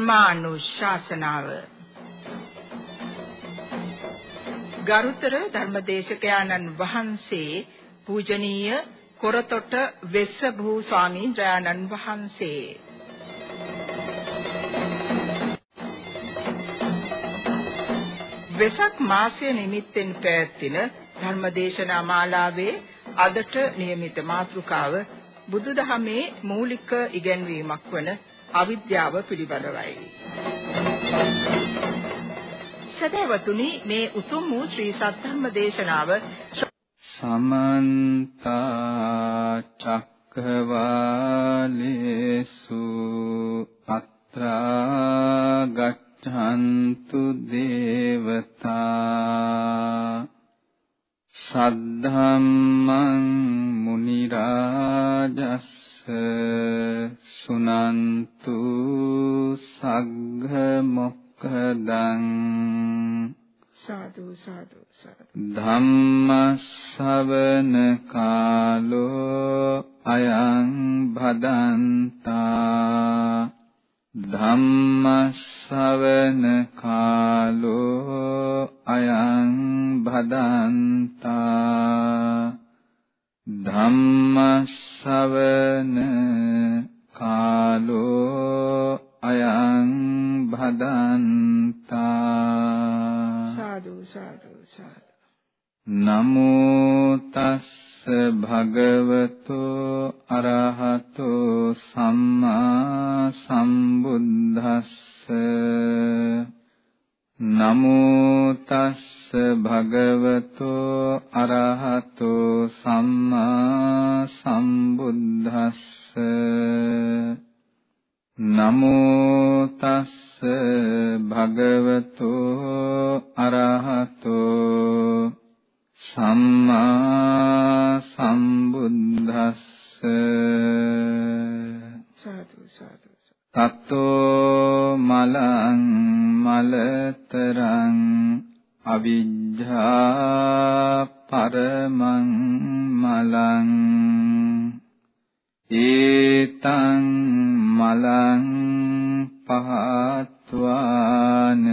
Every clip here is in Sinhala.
ධර්මානුශාසනාව ගරුතර ධර්මදේශකයාණන් වහන්සේ පූජනීය කොරතොට වෙස්සභූ ස්වාමීන් වහන්සේ වෙසක් මාසය නිමිත්තෙන් පැවැත්වෙන ධර්මදේශනා මාලාවේ අදට નિયમિત මාතෘකාව බුදුදහමේ මූලික ඉගැන්වීමක් වන අවිද්‍යාව පිළිබඳවයි. සදවතුනි මේ උතුම් වූ ශ්‍රී සත්‍යම්ම දේශනාව සමන්ත චක්කවාලේසු අත්‍රා ගච්ඡන්තු දේවතා සද්ධම්මං මුනි රාජස් සුනන්තු සග්ග මොක්ඛදං සාදු සාදු සාදු ධම්ම ශවන කාලෝ අයං භදන්තා ධම්ම ශවන කාලෝ අයං භදන්තා ධම්ම ශවන කාලෝ අයං භදන්තා සාදු සාදු සාදු නමෝ තස්ස භගවතෝ අරහතෝ සම්මා සම්බුද්දස්ස නමෝ තස්ස භගවතෝ අරහතෝ සම්මා සම්බුද්දස්ස නමෝ තස්ස භගවතෝ අරහතෝ සම්මා සම්බුද්දස්ස සාදු සාදු තත්තෝ මලං මලතරං අවිජ්ජා පරමං මලං ඒතං මලං පහත්වාන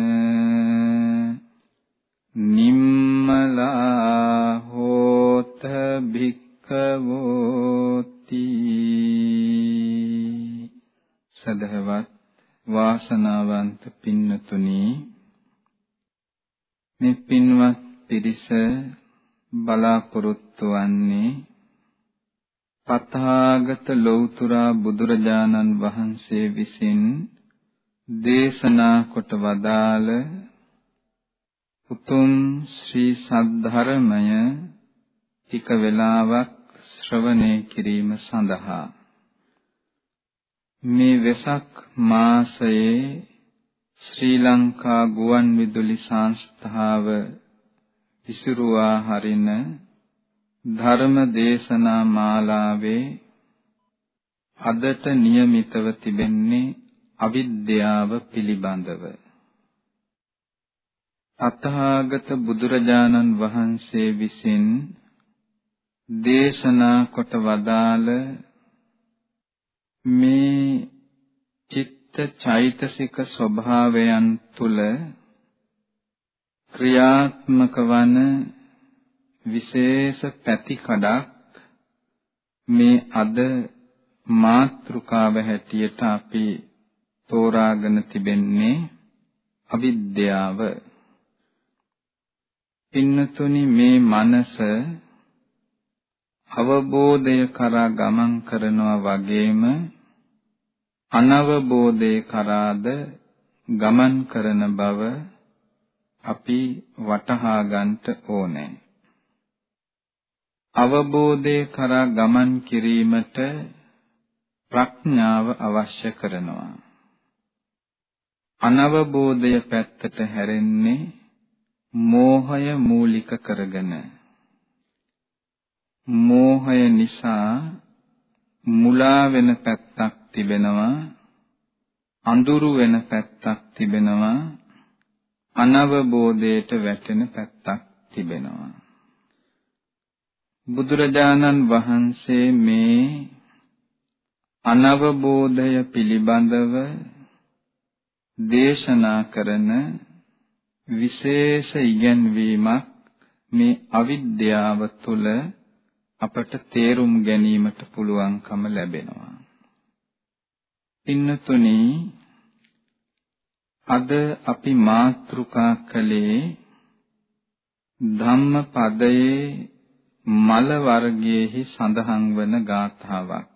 නිම්මලා හෝත භික්ඛවෝති සදහවත් වාසනාවන්ත පින්නතුනි මේ පින්වත් පිරිස බලාපොරොත්තු වන්නේ පතාගත ලෞතුරා බුදුරජාණන් වහන්සේ විසින් දේශනා කොට වදාළ උතුම් ශ්‍රී සද්ධර්මය ටික වේලාවක් ශ්‍රවණය කිරීම සඳහා. මේ වෙසක් මාසයේ ශ්‍රී ලංකා ගුවන් විදුලි සංස්ථාව විසිරුවා හරින ධර්ම දේශනා මාලාවේ අදට નિયમિતව තිබෙන්නේ අවිද්‍යාව පිළිබඳව. අතහාගත බුදුරජාණන් වහන්සේ විසින් දේශනා කොට වදාළ මේ චිත්ත චෛතසික ස්වභාවයන් තුල ක්‍රියාත්මක වන විශේෂ පැතිකඩක් මේ අද මාත්‍රිකාව හැටියට අපි තෝරාගෙන තිබෙන්නේ අවිද්‍යාව පින්නතුනි මේ මනස අවබෝධය කරා ගමන් කරනවා වගේම අනවබෝධය කරාද ගමන් කරන බව අපි වටහා ගන්නට ඕනේ. අවබෝධය කරා ගමන් කිරීමට ප්‍රඥාව අවශ්‍ය කරනවා. අනවබෝධය පැත්තට හැරෙන්නේ මෝහය මූලික කරගෙන මෝහය නිසා මුලා වෙන පැත්තක් තිබෙනවා අඳුරු වෙන පැත්තක් තිබෙනවා අනවබෝධයට වැටෙන පැත්තක් තිබෙනවා බුදුරජාණන් වහන්සේ මේ අනවබෝධය පිළිබඳව දේශනා කරන විශේෂ ඉගැන්වීමක් මේ අවිද්‍යාව තුළ අපට තේරුම් ගැනීමට පුළුවන්කම ලැබෙනවා. පින්නතුනි අද අපි මාතෘකා කළේ ධම්මපදයේ මල වර්ගයේහි සඳහන් වන ගාථාවක්.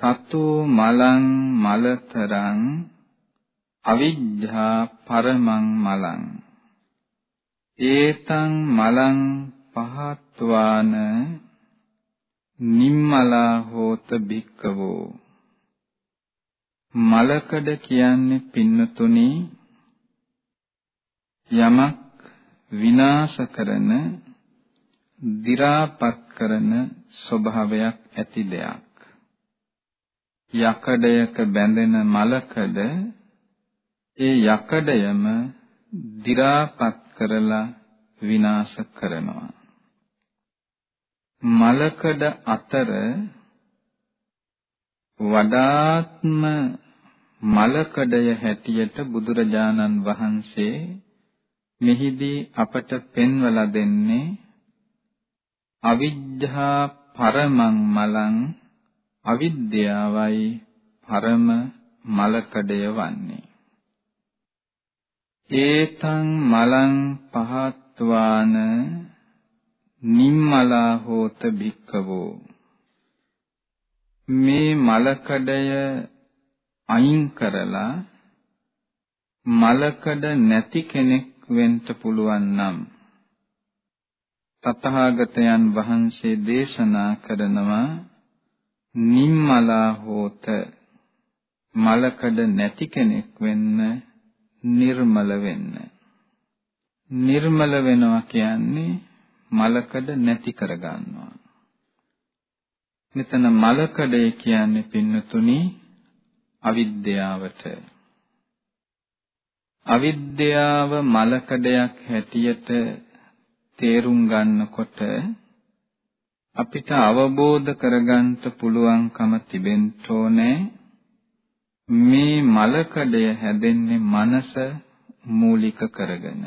තතෝ මලං මලතරං අවිජ්ජා පරමං මලං ඒතං මලං පහත්වාන නිම්මලා හෝත භික්කවෝ මලකඩ කියන්නේ පින්නතුනි යමක් විනාශ කරන දි รา පත් කරන ස්වභාවයක් ඇති දෙයක් යකඩයක බැඳෙන මලකඩ ඒ යකඩයම දි รา පත් කරලා විනාශ කරනවා මලකඩ අතර වඩාත්ම මලකඩය හැටියට බුදුරජාණන් වහන්සේ මෙහිදී අපට පෙන්වලා දෙන්නේ අවිජ්ජා පරමං මලං අවිද්‍යාවයි පරම මලකඩය වන්නේ. ඒතං මලං පහත්වාන නිම්මලා හෝත භික්කවෝ මේ මලකඩය අයින් කරලා මලකඩ නැති කෙනෙක් වෙන්න පුළුවන් නම් තථාගතයන් වහන්සේ දේශනා කරනවා නිම්මලා හෝත මලකඩ නැති කෙනෙක් වෙන්න නිර්මල වෙන්න. නිර්මල වෙනවා කියන්නේ මලකඩ නැති කරගන්නවා. මෙතන මලකඩේ කියන්නේ පින්නතුනි අවිද්‍යාවට. අවිද්‍යාව මලකඩයක් හැටියට තේරුම් ගන්නකොට අපිට අවබෝධ කරගන්න පුළුවන්කම තිබෙන්න ඕනේ. මේ මලකඩය හැදෙන්නේ මනස මූලික කරගෙන.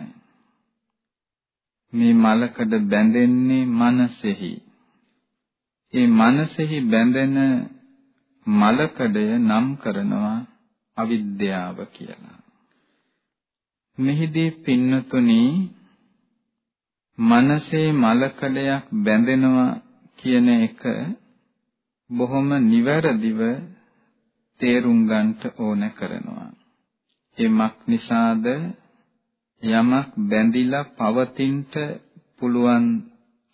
මේ මලකඩ බැඳෙන්නේ මනසෙහි. ඒ මනසෙහි බැඳෙන මලකඩය නම් කරනවා අවිද්‍යාව කියලා. මෙහිදී පින්නතුනි මනසේ මලකඩයක් බැඳෙනවා කියන එක බොහොම නිවැරදිව තේරුම් ගන්නට ඕන කරනවා. එමක් නිසාද යමක් බැඳිලා පවතින්නට පුළුවන්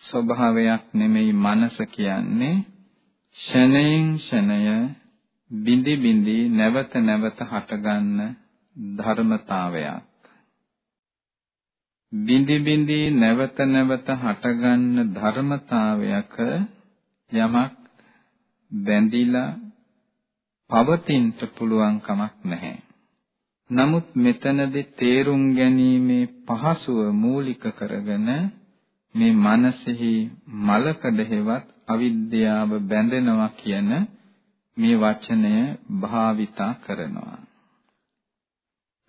ස්වභාවයක් නෙමෙයි මනස කියන්නේ ෂණයෙන් ෂණය බිඳි බිඳි නැවත නැවත හටගන්න ධර්මතාවයක් බිඳි බිඳි නැවත නැවත හටගන්න ධර්මතාවයක යමක් බැඳිලා පවතින්න පුළුවන් කමක් නැහැ. නමුත් මෙතනදී තේරුම් ගැනීමේ පහසුව මූලික කරගෙන මේ මනසෙහි මලකඩ හේවත් අවිද්‍යාව බැඳෙනවා කියන මේ වචනය භාවිතා කරනවා.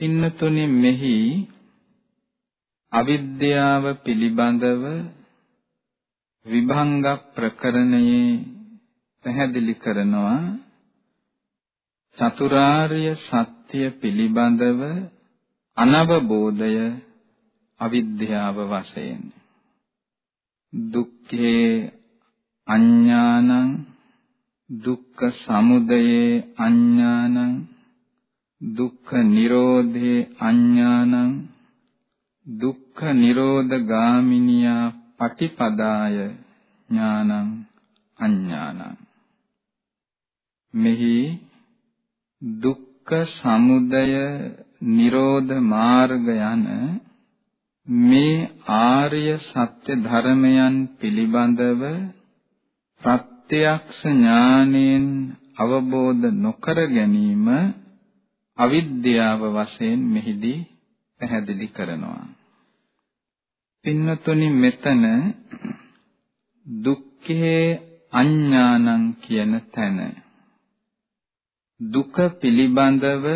ඉන්නතුනි මෙහි අවිද්‍යාව පිළිබඳව විභංග ප්‍රකරණයේ පැහැදිලි කරනවා. චතුරාර්ය සත්‍ය පිළිබඳව අනවබෝධය අවිද්‍යාව වශයෙන්. දුක්ඛේ අඥානං දුක්ඛ සමුදයේ අඥානං දුක්ඛ නිරෝධේ අඥානං දුක්ඛ නිරෝධ ගාමිනියා පටිපදාය ඥානං අඥානං. මෙහි දුක්ඛ සමුදය නිරෝධ මාර්ග යන මේ ආර්ය සත්‍ය ධර්මයන් පිළිබඳව ප්‍රත්‍යක්ෂ ඥානෙන් අවබෝධ නොකර ගැනීම අවිද්‍යාව වශයෙන් මෙහිදී පැහැදිලි කරනවා. පින්නතුනි මෙතන දුක්ඛේ අඥානං කියන තැන දුක පිළිබඳව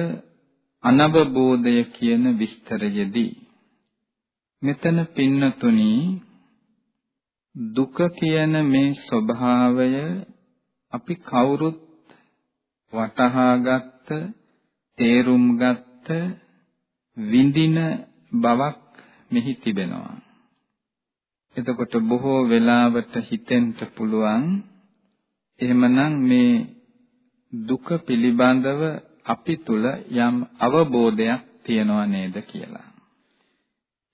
අනවබෝධය කියන විස්තරයේදී මෙතන පින්නතුනි දුක කියන මේ ස්වභාවය අපි කවුරුත් වටහාගත්ත තේරුම් ගත්ත විඳින බවක් මෙහි තිබෙනවා එතකොට බොහෝ වෙලාවට හිතෙන්න පුළුවන් එහෙමනම් මේ දුක පිළිබඳව අපි තුල යම් අවබෝධයක් තියනව නේද කියලා.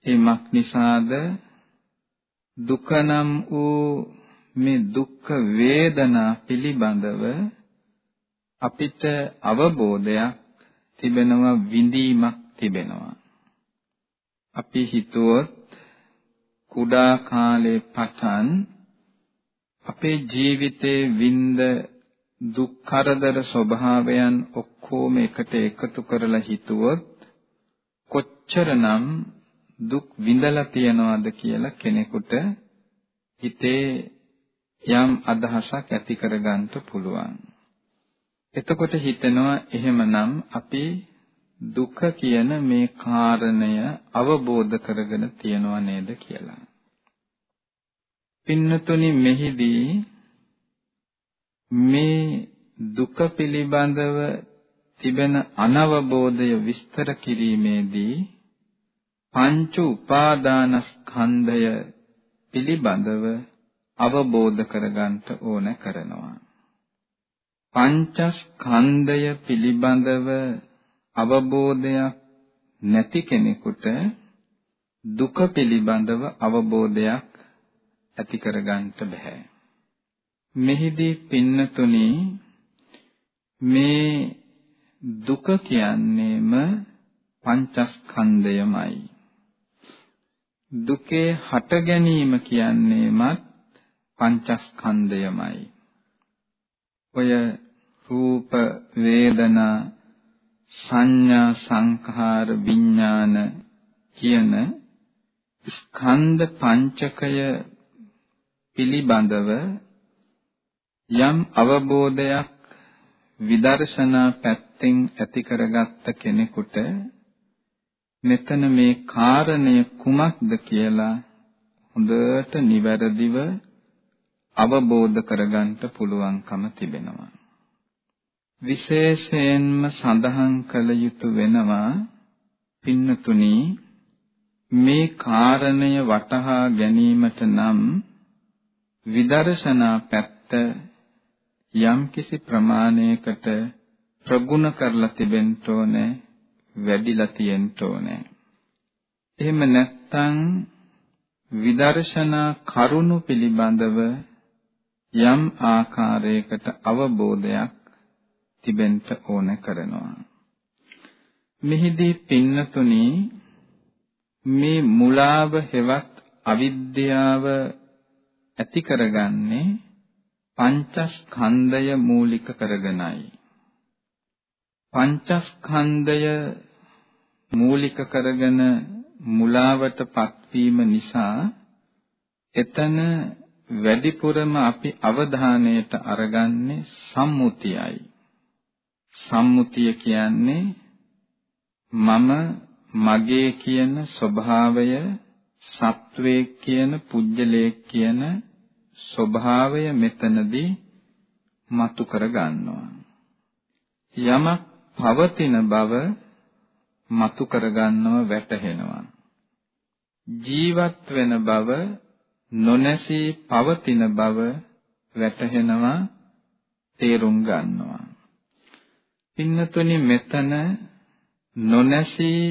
එමක් නිසාද දුක නම් වූ මේ දුක්ඛ වේදනා පිළිබඳව අපිට අවබෝධයක් තිබෙනවා විඳීමක් තිබෙනවා. අපි හිතුවොත් කුඩා කාලේ පටන් අපේ ජීවිතේ විඳ දුක් කරදර ස්වභාවයන් ඔක්කොම එකට එකතු කරලා හිතුවොත් කොච්චරනම් දුක් විඳලා තියනවද කියලා කෙනෙකුට හිතේ යම් අදහසක් ඇති කරගන්න පුළුවන්. එතකොට හිතෙනවා එහෙමනම් අපි දුක කියන මේ කාරණය අවබෝධ කරගෙන තියනව නේද කියලා. පින්නතුනි මෙහිදී මේ දුක පිළිබඳව තිබෙන අනවබෝධය විස්තර කිරීමේදී පංච උපාදානස්කන්ධය පිළිබඳව අවබෝධ කරගන්න ඕන කරනවා. පංචස්කන්ධය පිළිබඳව අවබෝධයක් නැති කෙනෙකුට දුක පිළිබඳව අවබෝධයක් ඇති කරගන්න බෑ. මෙහිදී පින්නතුනි මේ දුක කියන්නේම පංචස්කන්ධයමයි. දුකේ හට ගැනීම කියන්නේමත් පංචස්කන්ධයමයි. ඔය රූප වේදනා සංඥා සංඛාර විඥාන කියන ස්කන්ධ පංචකය පිළිබඳව යම් අවබෝධයක් විදර්ශනා පැත්තෙන් ඇති කරගත්ත කෙනෙකුට මෙතන මේ කාරණය කුමක්ද කියලා හොඳට නිවැරදිව අවබෝධ කරගන්න පුළුවන්කම තිබෙනවා. විශේෂයෙන්ම සඳහන් කළ යුතු වෙනවා පින්නතුනි මේ කාරණය වටහා ගැනීමට නම් විදර්ශනා පැත්ත යම්කිසි ප්‍රමාණයකට ප්‍රගුණ කරලා තිබෙන්න ඕනේ වැඩිලා තියෙන්න ඕනේ. එහෙම නැත්නම් විදර්ශනා කරුණු පිළිබඳව යම් ආකාරයකට අවබෝධයක් තිබෙන්න ඕන කරනවා. මෙහිදී පින්නතුනි මේ මුලාව හෙවත් අවිද්‍යාව ඇති කරගන්නේ පංචස්කන්ධය මූලික කරගෙනයි. පංචස්කන්ධය මූලික කරගෙන මුලාවටපත් වීම නිසා එතන වැඩිපුරම අපි අවධානයට අරගන්නේ සම්මුතියයි. සම්මුතිය කියන්නේ මම මගේ කියන ස්වභාවය සත්වයේ කියන පුජ්‍යලයේ කියන ස්වභාවය මෙතනදී මතු කර ගන්නවා. යමක් පවතින බව මතු කර ගන්නව වැටහෙනවා. ජීවත් වෙන බව නොනැසී පවතින බව වැටහෙනවා තේරුම් ගන්නවා. පින්නතුනි මෙතන නොනැසී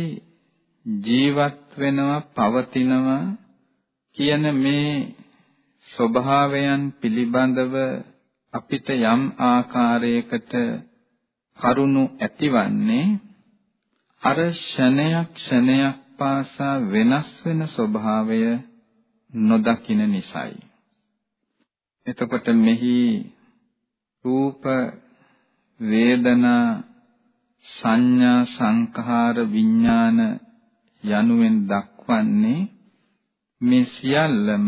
ජීවත් වෙනවා පවතිනවා කියන මේ ස්වභාවයන් පිළිබඳව අපිට යම් ආකාරයකට කරුණු ඇතිවන්නේ අර ක්ෂණයක් ක්ෂණයක් පාසා වෙනස් වෙන ස්වභාවය නොදකින නිසායි. එතකොට මෙහි රූප වේදනා සංඥා සංඛාර විඥාන යනුවෙන් දක්වන්නේ මේ සියල්ලම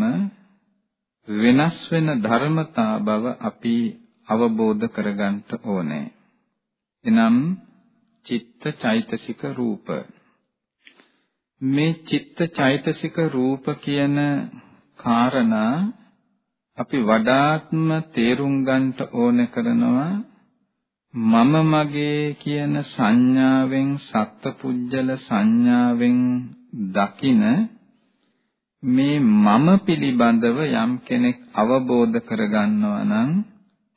වෙනස් වෙන ධර්මතා බව අපි අවබෝධ කරගන්න ඕනේ. එනම් චිත්ත චෛතසික රූප මේ චිත්ත චෛතසික රූප කියන කාරණා අපි වඩාත්ම තේරුම් ගන්නට ඕන කරනවා මම මගේ කියන සංඥාවෙන් සත්පුජ්‍යල සංඥාවෙන් දකින මේ මම පිළිබඳව යම් කෙනෙක් අවබෝධ කරගන්නවා නම්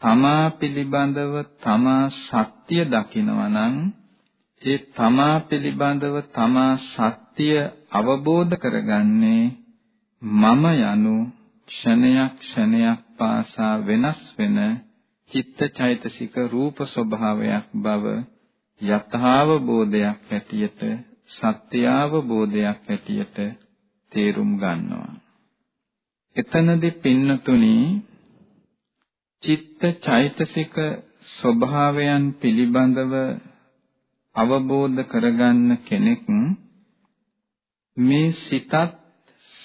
තමා පිළිබඳව තමා සත්‍ය දකිනවා නම් ඒ තමා පිළිබඳව තමා සත්‍ය අවබෝධ කරගන්නේ මම යනු ක්ෂණයක් ක්ෂණයක් පාසා වෙනස් වෙන චිත්තචෛතසික රූප ස්වභාවයක් බව යථාවබෝධයක් ඇටියට සත්‍යාවබෝධයක් ඇටියට තේරුම් ගන්නවා. එතනදී පින්නතුනි චිත්ත චෛතසික ස්වභාවයන් පිළිබඳව අවබෝධ කරගන්න කෙනෙක් මේ සිතත්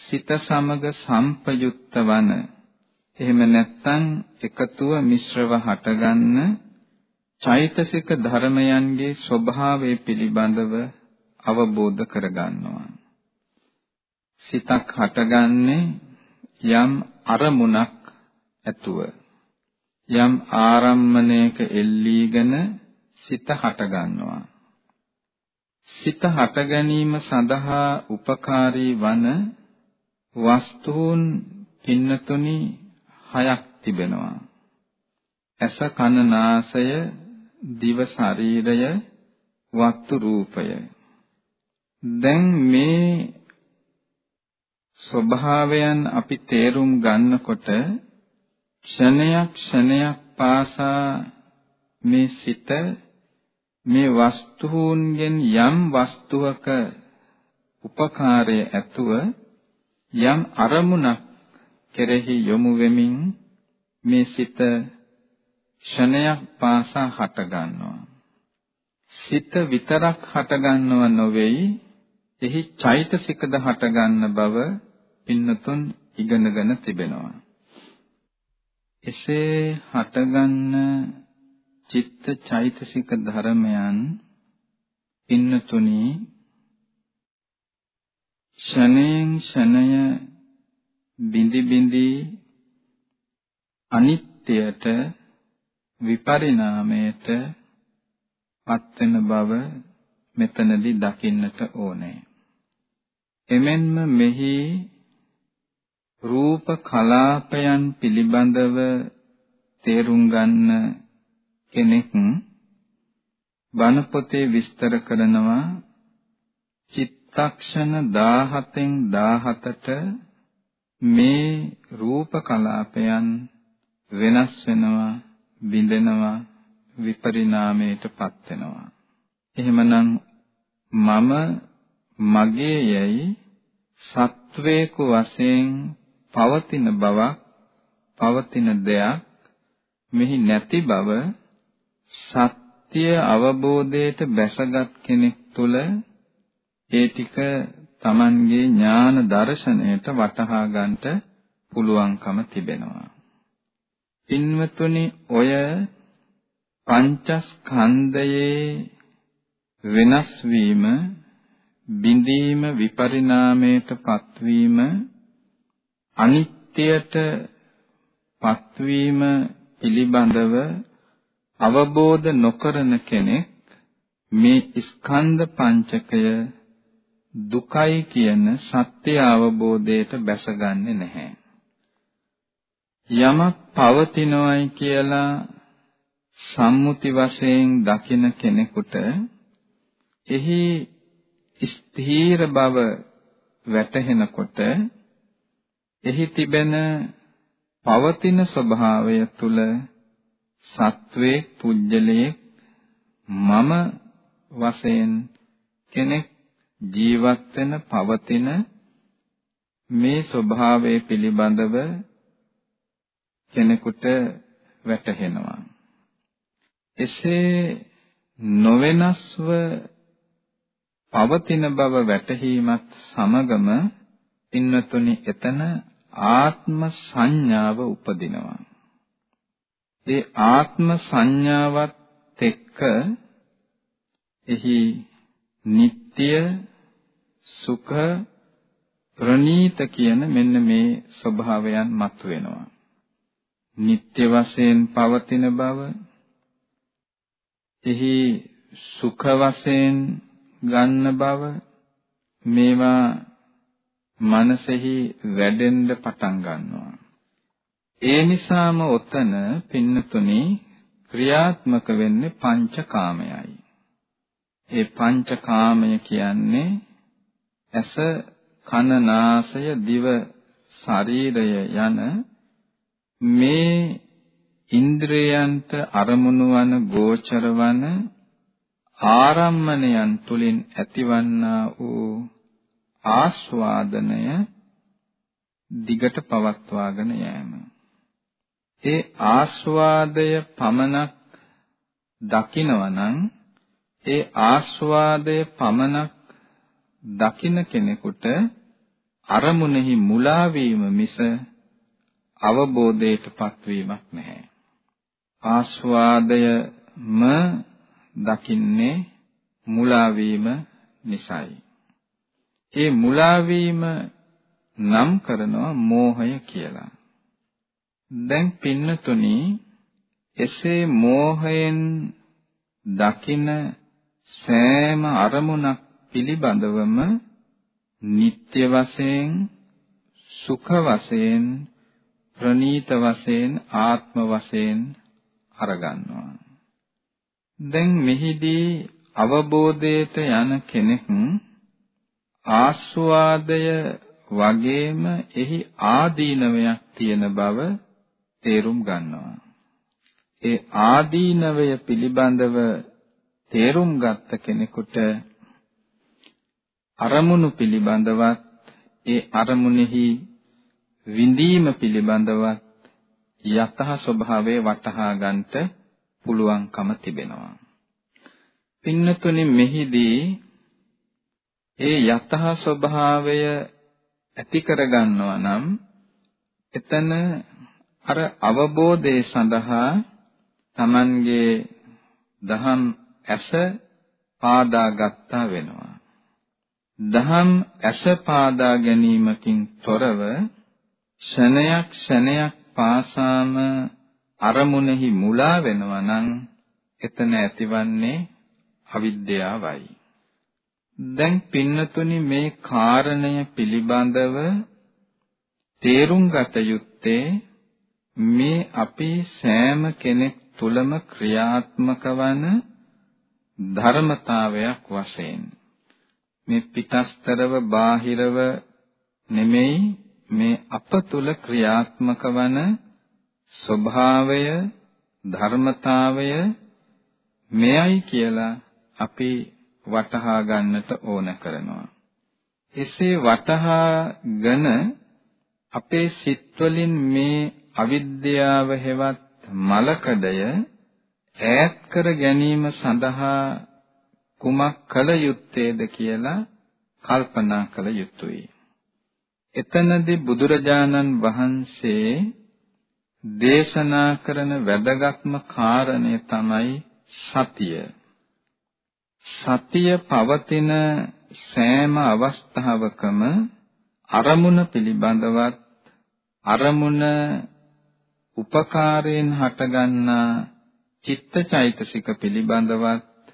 සිත සමග සංපයුක්ත වන එහෙම නැත්නම් එකතුව මිශ්‍රව හටගන්න චෛතසික ධර්මයන්ගේ ස්වභාවය පිළිබඳව අවබෝධ කරගන්නවා. සිතක් හටගන්නේ යම් අරමුණක් ඇතුව. යම් ආරම්මණයක එල්ලීගෙන සිත හටගන්නවා. සිත හට ගැනීම සඳහා උපකාරී වන වස්තුන් පින්නතුනි හයක් තිබෙනවා. ඇස කන නාසය දිව ශරීරය වස්තු රූපය. දැන් මේ ස්වභාවයන් අපි තේරුම් ගන්නකොට ක්ෂණයක් ක්ෂණයක් පාසා මේ සිත මේ වස්තුන්ගෙන් යම් වස්තුවක උපකාරය ඇතුව යම් අරමුණක් කෙරෙහි යොමු වෙමින් මේ සිත ක්ෂණයක් පාසා හට ගන්නවා සිත විතරක් හට ගන්නව නොවේයි එහි චෛතසිකද හට ගන්න බව පින්නතුන් ඉගෙනගෙන තිබෙනවා. එසේ හටගන්න චිත්ත චෛතසික ධර්මයන් පින්නතුනි ෂණයෙන් ෂණය බිඳි බිඳි අනිත්‍යයට විපරිණාමයට පත්වෙන බව මෙතනදී දකින්නට ඕනේ. එමෙන්ම මෙහි රූප කලාපයන් පිළිබඳව තේරුම් ගන්න කෙනෙක් බණ පොතේ විස්තර කරනවා චිත්තක්ෂණ 17න් 17ට මේ රූප කලාපයන් වෙනස් වෙනවා බිඳෙනවා විපරිණාමයටපත් වෙනවා එහෙමනම් මම මගේ යයි සත්වේකු වශයෙන් පවතින බවක් පවතින දෙයක් මෙහි නැති බව සත්‍ය අවබෝධයට බැසගත් කෙනෙක් තුළ ඒ ටික Tamanගේ ඥාන දර්ශනයට වටහා ගන්නට පුළුවන්කම තිබෙනවා. පින්වතුනි ඔය පංචස්කන්ධයේ වෙනස් වීම බිඳීම විපරිණාමයට පත්වීම අනිත්‍යයට පත්වීම පිළිබඳව අවබෝධ නොකරන කෙනෙක් මේ ස්කන්ධ පංචකය දුකයි කියන සත්‍ය අවබෝධයට බැසගන්නේ නැහැ. යමක් පවතිනවයි කියලා සම්මුති වශයෙන් දකින කෙනෙකුට එහි ස්ථීර බව වැටහෙනකොට එහි තිබෙන පවතින ස්වභාවය තුල සත්වයේ පුජ්‍යලයේ මම වශයෙන් කෙනෙක් ජීවත් වෙන පවතින මේ ස්වභාවය පිළිබඳව කෙනෙකුට වැටහෙනවා එසේ නොවෙනස්ව පවතින බව වැටහීමත් සමගම ඉන්නතුනි එතන ආත්ම සංඥාව උපදිනවා. ඒ ආත්ම සංඥාවත් එක්ක එහි නিত্য සුඛ ප්‍රනීත කියන මෙන්න මේ ස්වභාවයන් මතුවෙනවා. නিত্য වශයෙන් පවතින බව එහි සුඛ වශයෙන් ගන්න බව මේවා මනසෙහි වැඩෙන්න පටන් ගන්නවා. ඒ නිසාම ඔතන පින්නතුනි ක්‍රියාත්මක වෙන්නේ පංචකාමයයි. ඒ පංචකාමය කියන්නේ ඇස කන නාසය දිව ශරීරය යන මේ ඉන්ද්‍රයන්ට අරමුණු වන ගෝචර වන ආරම්මණයන් තුලින් ඇතිවන්නා වූ ආස්වාදනය දිගට පවත්වාගෙන යෑම. ඒ ආස්වාදය පමණක් දකිනවනම් ඒ ආස්වාදය පමණක් දකින කෙනෙකුට අරමුණෙහි මුලා වීම මිස අවබෝධයටපත් වීමක් නැහැ. ආස්වාදයම දකින්නේ මුලා වීම නිසායි. ඒ මුලා වීම නම් කරනවා මෝහය කියලා. දැන් පින්නතුනි එසේ මෝහයෙන් දකින සෑම අරමුණක් පිළිබඳවම නিত্য වශයෙන් සුඛ වශයෙන් ප්‍රනීත වශයෙන් ආත්ම වශයෙන් අරගන්නවා දැන් මෙහිදී අවබෝධයට යන කෙනෙක් ආස්වාදය වගේම එහි ආදීනවයක් තියෙන බව තේරුම් ගන්නවා. ඒ ආදීනවය පිළිබඳව තේරුම් ගත්ත කෙනෙකුට අරමුණු පිළිබඳවත් ඒ අරමුණෙහි විඳීම පිළිබඳවත් යතහ ස්වභාවය වටහා ගන්නට පුළුවන්කම තිබෙනවා. පින්නතුනි මෙහිදී ඒ යතහ ස්වභාවය ඇති කරගන්නවා නම් එතන අර අවබෝධය සඳහා Tamanගේ දහම් ඇස පාදා ගත්තා වෙනවා. දහම් ඇස පාදා ගැනීමකින් තොරව ක්ෂණයක් ක්ෂණයක් පාසාම අරමුණෙහි මුලා වෙනවා නම් එතන ඇතිවන්නේ අවිද්‍යාවයි. දැන් පින්නතුනි මේ කාරණය පිළිබඳව තේරුම් ගත යුත්තේ මේ අපි සෑම කෙනෙක් තුලම ක්‍රියාත්මක වන ධර්මතාවයක් වශයෙන් මේ පිටස්තරව බාහිරව නෙමෙයි මේ අප තුල ක්‍රියාත්මක වන ස්වභාවය ධර්මතාවය මෙයයි කියලා අපි වටහා ගන්නට ඕන කරනවා. එසේ වටහාගෙන අපේ සිත්වලින් මේ අවිද්‍යාව හෙවත් මලකඩය ඈත් කර ගැනීම සඳහා කුමක් කළ යුත්තේද කියලා කල්පනා කළ යුතුයි. එතනදී බුදුරජාණන් වහන්සේ දේශනා කරන වැදගත්ම කාරණය තමයි සතිය. සතිය පවතින සෑම අවස්ථාවකම අරමුණ පිළිබඳවත් අරමුණ උපකාරයෙන් හටගන්නා චිත්තචෛතසික පිළිබඳවත්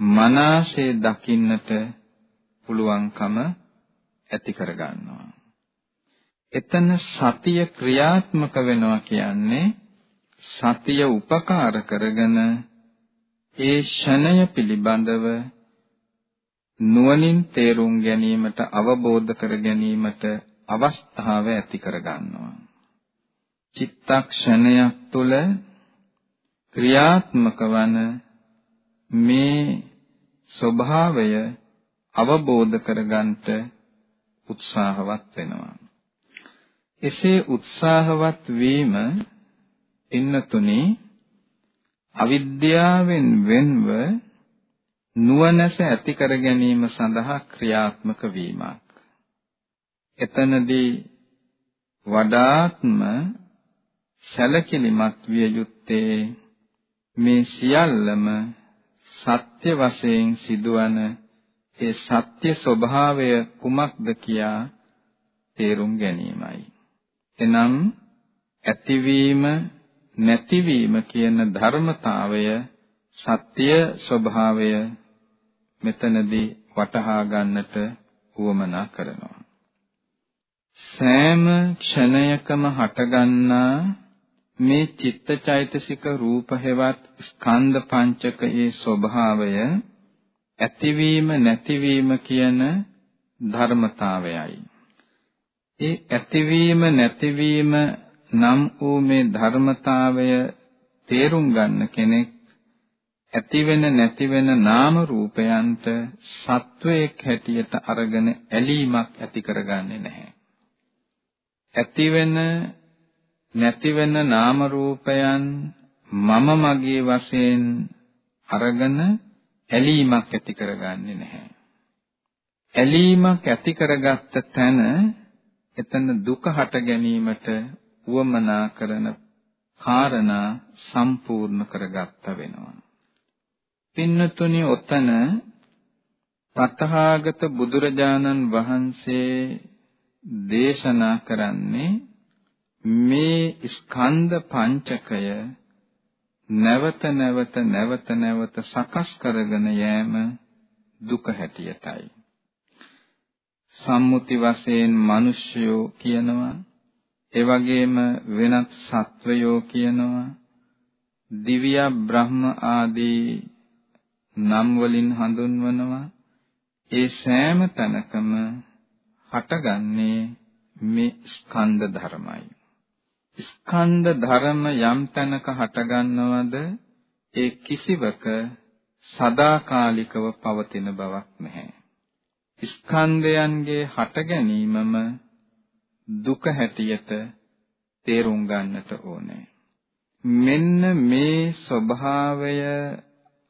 මනසේ දකින්නට පුළුවන්කම ඇති කරගන්නවා. එතන සතිය ක්‍රියාත්මක වෙනවා කියන්නේ සතිය උපකාර කරගෙන ඒ ෂණය පිළිබඳව නුවණින් තේරුම් ගැනීමට අවබෝධ කර ගැනීමට අවස්ථාව ඇති කර ගන්නවා. චිත්තක්ෂණයක් තුළ ක්‍රියාත්මක වන මේ ස්වභාවය අවබෝධ කරගන්නට උත්සාහවත් වෙනවා. එසේ උත්සාහවත් වීම ඉන්නතුනේ අවිද්‍යාවෙන් වෙන්ව නුවණැස ඇති කර ගැනීම සඳහා ක්‍රියාත්මක වීමක්. එතනදී වඩාත්ම සැලකිලිමත් විය යුත්තේ මේ සියල්ලම සත්‍ය වශයෙන් සිදුවන ඒ සත්‍ය ස්වභාවය කුමක්ද කියා තේරුම් ගැනීමයි. එනම් ඇතිවීම නැතිවීම කියන ධර්මතාවය සත්‍ය ස්වභාවය මෙතනදී වටහා ගන්නට උවමනා කරනවා. සෑම ක්ෂණයකම හටගන්නා මේ චිත්තචෛතසික රූප හේවත් ස්කන්ධ පංචකයේ ස්වභාවය ඇතිවීම නැතිවීම කියන ධර්මතාවයයි. ඒ ඇතිවීම නැතිවීම නම් වූ මේ ධර්මතාවය තේරුම් ගන්න කෙනෙක් ඇතිවෙන නැතිවෙන නාම රූපයන්ට සත්වයක් හැටියට අරගෙන ඇලීමක් ඇති කරගන්නේ නැහැ. ඇතිවෙන නැතිවෙන නාම රූපයන් මම මගේ වශයෙන් අරගෙන ඇලීමක් ඇති කරගන්නේ නැහැ. ඇලීමක් ඇති කරගත්ත තැන එතන දුක හට ගැනීමට උවමනා කරන කාරණා සම්පූර්ණ කරගත්ත වෙනවා. පින්නතුනි ඔතන තථාගත බුදුරජාණන් වහන්සේ දේශනා කරන්නේ මේ ස්කන්ධ පංචකය නැවත නැවත නැවත නැවත සකස් කරගෙන යෑම දුක හැටියටයි. සම්මුති වශයෙන් මිනිස්යෝ කියනවා. ඒ වගේම වෙනත් සත්වයෝ කියනවා. දිව්‍ය බ්‍රහ්ම ආදී නම් වලින් හඳුන්වනවා. ඒ සෑම තැනකම හටගන්නේ මේ ස්කන්ධ ධර්මයි. ස්කන්ධ ධර්ම යම් තැනක හටගන්නවද ඒ කිසිවක සදාකාලිකව පවතින බවක් නැහැ. ස්කන්ධයන්ගේ හට ගැනීමම දුක හැටියට තේරුම් ගන්නට ඕනේ. මෙන්න මේ ස්වභාවය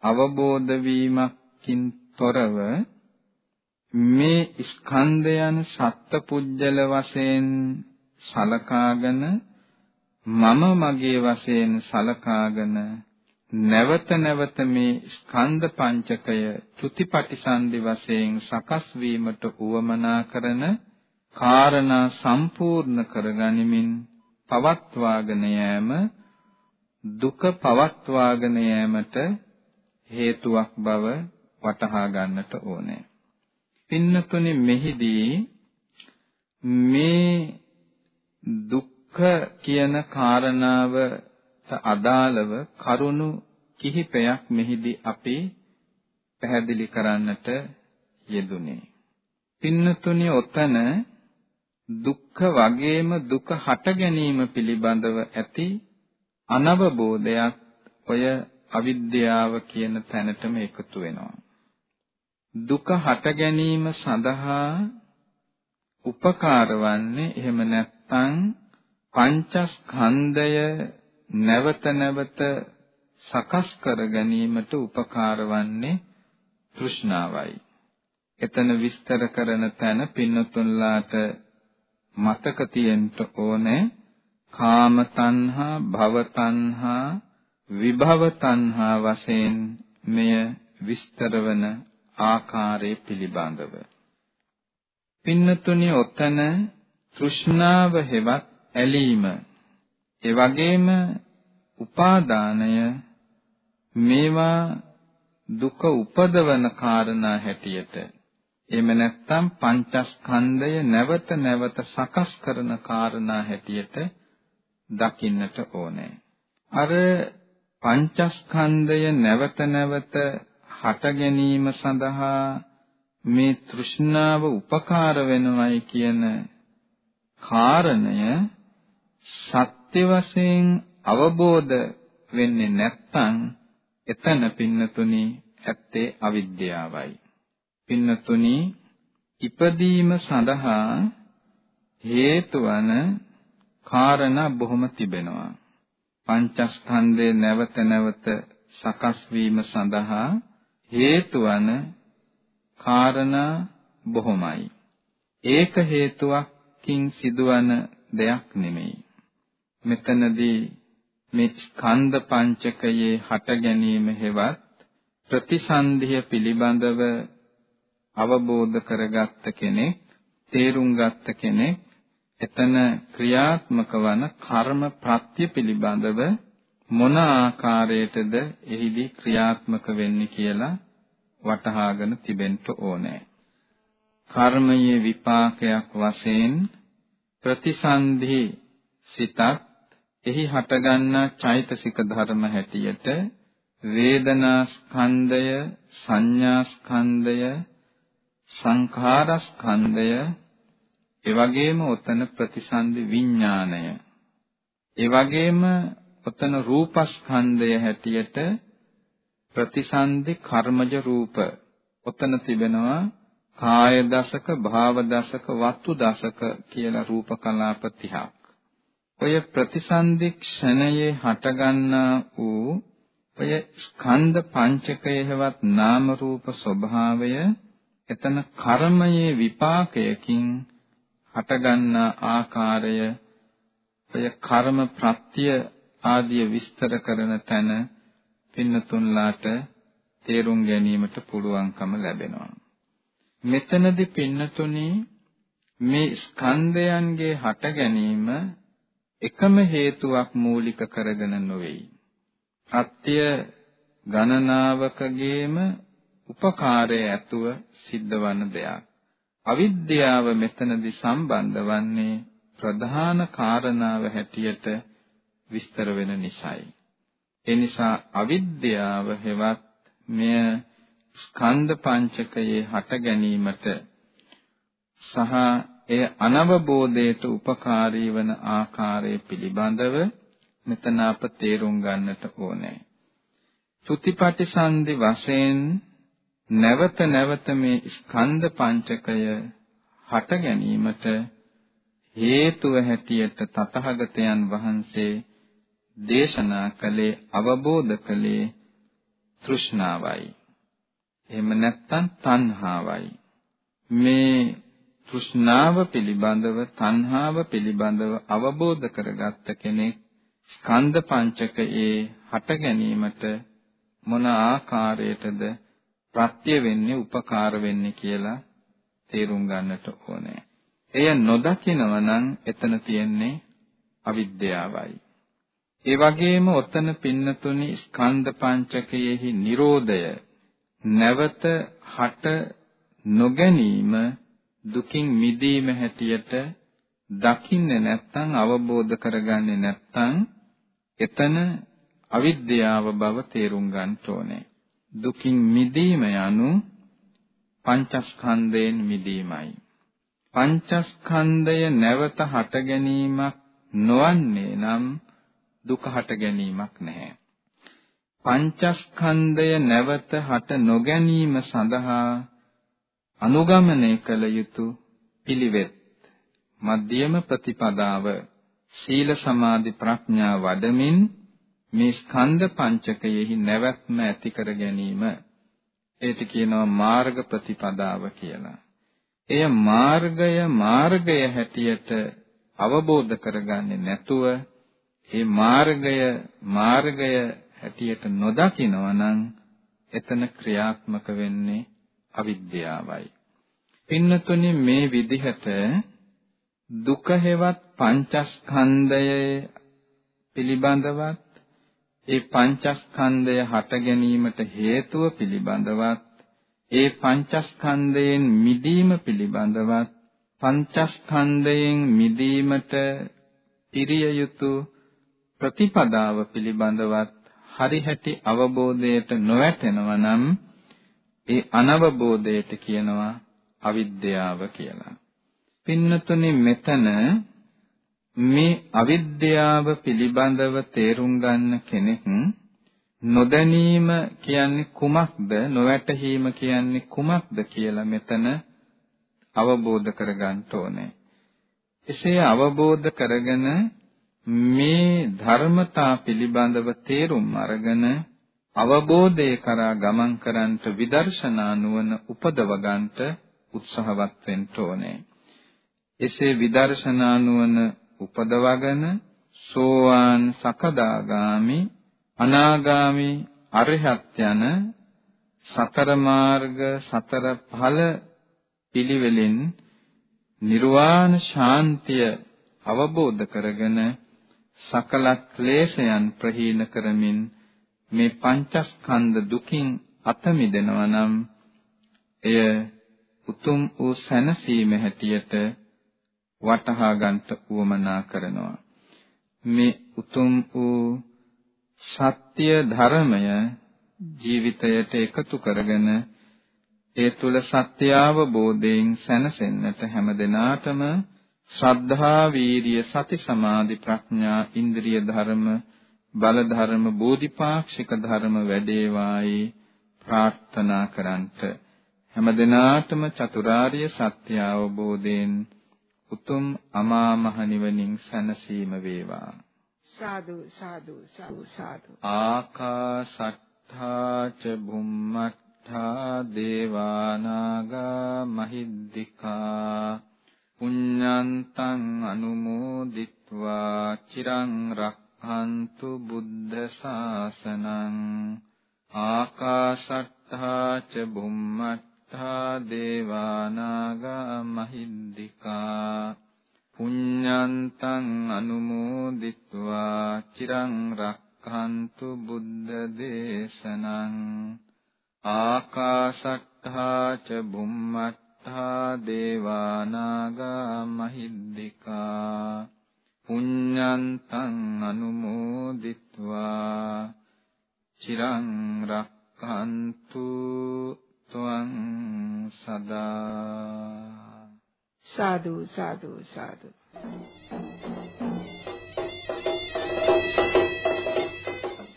අවබෝධ වීමකින් තොරව මේ ස්කන්ධයන් සත්පුජ්‍යල වශයෙන් සලකාගෙන මම මගේ වශයෙන් සලකාගෙන නැවත නැවත මේ ස්කන්ධ පංචකය චුතිපටිසන්ධි වශයෙන් සකස් වීමට උවමනා කරන කාරණා සම්පූර්ණ කරගනිමින් පවත්වාගෙන යෑම දුක පවත්වාගෙන යෑමට හේතුවක් බව වටහා ගන්නට ඕනේ. පින්නතුනි මෙහිදී මේ දුක්ඛ කියන කාරණාවට අදාළව කරුණු කිහිපයක් මෙහිදී අපි පැහැදිලි කරන්නට යෙදුනේ. පින්නතුනි ඔතන දුක්ඛ වගේම දුක හට ගැනීම පිළිබඳව ඇති අනවබෝධයක් ඔය අවිද්‍යාව කියන තැනටම එකතු වෙනවා. දුක හට ගැනීම සඳහා උපකාර වන්නේ එහෙම නැත්නම් පංචස්කන්ධය නැවත නැවත සකස් කර ගැනීමට උපකාර වන්නේ තෘෂ්ණාවයි. එතන විස්තර කරන තැන පින්නතුන්ලාට මතක තියෙන්න ඕනේ කාම තණ්හා භව තණ්හා විභව තණ්හා වශයෙන් මෙය විස්තර වන ආකාරය පිළිබඳව පින්නතුනි ඔතන තෘෂ්ණාව හෙවත් ඇලීම ඒ වගේම උපාදානය මේවා දුක උපදවන කාරණා හැටියට එහෙම නැත්නම් පංචස්කන්ධය නැවත නැවත සකස් කරන කාරණා හැටියට දකින්නට ඕනේ. අර පංචස්කන්ධය නැවත නැවත හට ගැනීම සඳහා මේ තෘෂ්ණාව උපකාර වෙනවයි කියන කාරණය සත්‍ය වශයෙන් අවබෝධ වෙන්නේ නැත්නම් එතන පින්නතුනි ඇත්තේ අවිද්‍යාවයි. පින්නතුනි ඉපදීම සඳහා හේතු වන කාරණා බොහොම තිබෙනවා. පංචස්කන්ධය නැවත නැවත සකස් වීම සඳහා හේතු වන කාරණා බොහොමයි. ඒක හේතුවකින් සිදුවන දෙයක් නෙමෙයි. මෙතනදී මේ ස්කන්ධ පංචකයේ හට ගැනීම හෙවත් ප්‍රතිසන්ධිය පිළිබඳව අවබෝධ කරගත්ත කෙනෙක් තේරුම් ගත්ත කෙනෙක් එතන ක්‍රියාත්මක වන කර්ම ප්‍රත්‍ය පිළිබඳව මොන ආකාරයටද එහිදී ක්‍රියාත්මක වෙන්නේ කියලා වටහාගෙන තිබෙන්න ඕනේ. කර්මයේ විපාකයක් වශයෙන් ප්‍රතිසන්ධි සිතත් එහි හටගන්නා චෛතසික ධර්ම හැටියට වේදනා ස්කන්ධය සංඥා ස්කන්ධය සංඛාර ස්කන්ධය එවැගේම උතන ප්‍රතිසන්දි විඥාණය. එවැගේම උතන රූපස්කන්ධය හැටියට ප්‍රතිසන්දි කර්මජ රූප. උතන තිබෙනවා කාය දසක භාව දසක වස්තු දසක කියලා රූප කලාප 30ක් ඔය ප්‍රතිසන්දි ක්ෂණයේ හටගන්නා වූ ඔය ස්කන්ධ පංචකයේ හෙවත් නාම රූප ස්වභාවය එතන කර්මයේ විපාකයකින් හටගන්නා ආකාරය ඔය කර්ම ප්‍රත්‍ය ආදිය විස්තර කරන තැන පින්නතුන්ලාට තේරුම් ගැනීමට පුළුවන්කම ලැබෙනවා. මෙතනදී පින්නතුනි මේ ස්කන්ධයන්ගේ හට ගැනීම එකම හේතුවක් මූලික කරගෙන නොවේයි. ප්‍රත්‍ය ගණනාවකගේම උපකාරය ඇතුව සිද්ධවන දෙයක්. අවිද්‍යාව මෙතනදී සම්බන්ධ වන්නේ ප්‍රධාන කාරණාව හැටියට විස්තර වෙන නිසායි. ඒ නිසා අවිද්‍යාව හෙවත් මෙය ස්කන්ධ පංචකයේ හට ගැනීමට සහ එය අනවබෝධයට උපකාරී වන ආකාරය පිළිබඳව මෙතන අප තේරුම් ගන්නට ඕනේ. සුතිපටිසන්ධි වශයෙන් නැවත නැවත මේ ස්කන්ධ පංචකය හට ගැනීමට හේතුව හැටියට තථාගතයන් වහන්සේ දේශනා කළේ අවබෝධ කළේ තෘෂ්ණාවයි. එහෙම නැත්නම් තණ්හාවයි. මේ තෘෂ්ණාව පිළිබඳව තණ්හාව පිළිබඳව අවබෝධ කරගත්ත කෙනෙක් ස්කන්ධ පංචකයේ හට ගැනීමට මොන ආකාරයටද ප්‍රත්‍ය වෙන්නේ උපකාර වෙන්නේ කියලා තේරුම් ගන්නට ඕනේ. එය නොදකිනව නම් එතන තියෙන්නේ අවිද්‍යාවයි. ඒ වගේම ඔතන පින්නතුනි ස්කන්ධ පංචකයේහි Nirodhaය නැවත හට නොගැනීම දුකින් මිදීම හැටියට දකින්නේ නැත්නම් අවබෝධ කරගන්නේ නැත්නම් එතන අවිද්‍යාව බව තේරුම් ගන්න ඕනේ. දුකින් මිදීම යනු පංචස්කන්ධයෙන් මිදීමයි. පංචස්කන්ධය නැවත හට ගැනීමක් නොවන්නේ නම් දුක හට ගැනීමක් නැහැ. පංචස්කන්ධය නැවත හට නොගැනීම සඳහා අනුගමනය කළ යුතු පිළිවෙත් මධ්‍යම ප්‍රතිපදාව සීල සමාධි ප්‍රඥා වඩමින් මේ ස්කන්ධ පංචකයෙහි නැවැත්ම ඇති කර ගැනීම ඒට කියනවා මාර්ග ප්‍රතිපදාව කියලා. එය මාර්ගය මාර්ගය හැටියට අවබෝධ කරගන්නේ නැතුව ඒ මාර්ගය මාර්ගය හැටියට නොදකිනවා නම් එතන ක්‍රියාත්මක වෙන්නේ අවිද්‍යාවයි. පින්නතුනි මේ විදිහට දුක හේවත් පංචස්කන්ධය පිළිබඳවත් ඒ පංචස්කන්ධය හට ගැනීමට හේතුව පිළිබඳවත් ඒ පංචස්කන්ධයෙන් මිදීම පිළිබඳවත් පංචස්කන්ධයෙන් මිදීමට පිරිය යුතු ප්‍රතිපදාව පිළිබඳවත් හරිහැටි අවබෝධයට නොවැටෙනවා නම් ඒ අනවබෝධයට කියනවා අවිද්‍යාව කියලා. පින්නතුනි මෙතන මේ අවිද්‍යාව පිළිබඳව තේරුම් ගන්න කෙනෙක් නොදැනීම කියන්නේ කුමක්ද නොවැටහීම කියන්නේ කුමක්ද කියලා මෙතන අවබෝධ කරගන්න ඕනේ. එසේ අවබෝධ කරගෙන මේ ධර්මතා පිළිබඳව තේරුම් අරගෙන අවබෝධය කරා ගමන් කරන්නට විදර්ශනා නුවණ උපදව ගන්නට උත්සාහවත් වෙන්න ඕනේ. එසේ විදර්ශනා නුවණ උපදවගෙන සෝවාන් සකදාගාමි අනාගාමි අරහත් යන සතර මාර්ග සතර ඵල පිළිවෙලින් නිර්වාණ ශාන්තිය අවබෝධ කරගෙන සකල ක්ලේශයන් ප්‍රහීන කරමින් මේ පංචස්කන්ධ දුකින් අත මිදෙනවා නම් එය උතුම් වූ සැනසීම හැටියට වටහා ගන්නට උවමනා කරනවා. මේ උතුම් වූ සත්‍ය ධර්මය ජීවිතයට එකතු කරගෙන ඒ තුල සත්‍ය අවබෝධයෙන් සැනසෙන්නට හැම දිනාටම ශ්‍රද්ධා වීරිය සති සමාධි ප්‍රඥා ඉන්ද්‍රිය ධර්ම බල ධර්ම බෝධිපාක්ෂික ධර්ම වැඩේවායි ප්‍රාර්ථනා කරන්ට. හැම දිනාටම චතුරාර්ය සත්‍ය අවබෝධයෙන් උතුම් අමා මහ නිවනින් සැනසීම වේවා. සාදු සාදු සාදු සාදු. ආකාසට්ඨා ච බුම්මට්ඨා දේවානාගා මහිද්దికා පුඤ්ඤන්තං අනුමෝදිත්වා. චිරං අන්තු බුද්ධ ශාසනං ආකාශට්ඨා ච බුම්මට්ඨා දේවානාග මහිද්దికා පුඤ්ඤන්තං අනුමෝදිත්වා චිරං රක්ඛන්තු බුද්ධ දේශනං ආකාශට්ඨා ච බුම්මට්ඨා දේවානාග මහිද්దికා පුඤ්ඤන්තං අනුමෝදිත්වා චිරං රක්ඛන්තු ත්වං සදා සාදු සාදු සාදු.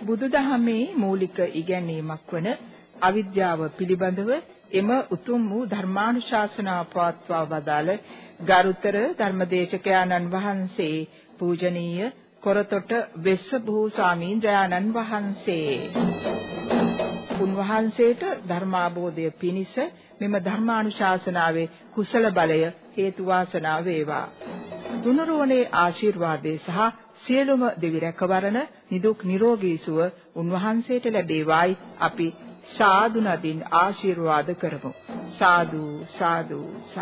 බුදුදහමේ මූලික ඉගැන්වීමක් වන අවිද්‍යාව පිළිබඳව එම උතුම් වූ ධර්මානුශාසනා පවත්වා වදාළ ගරුතර ධර්මදේශකයාණන් වහන්සේ පූජනීය කොරතොට වෙස්සභූ ස්වාමීන්ද්‍රයාණන් වහන්සේ උන්වහන්සේට ධර්මාබෝධය පිණිස මෙම ධර්මානුශාසනාවේ කුසල බලය හේතු වාසනා වේවා. තුනුරුවනේ ආශිර්වාදේ සහ සියලුම දෙවි රැකවරණ නිදුක් නිරෝගී සුව උන්වහන්සේට ලැබේවායි අපි සාදු නදින් ආශිර්වාද කරමු. සාදු සාදු සාදු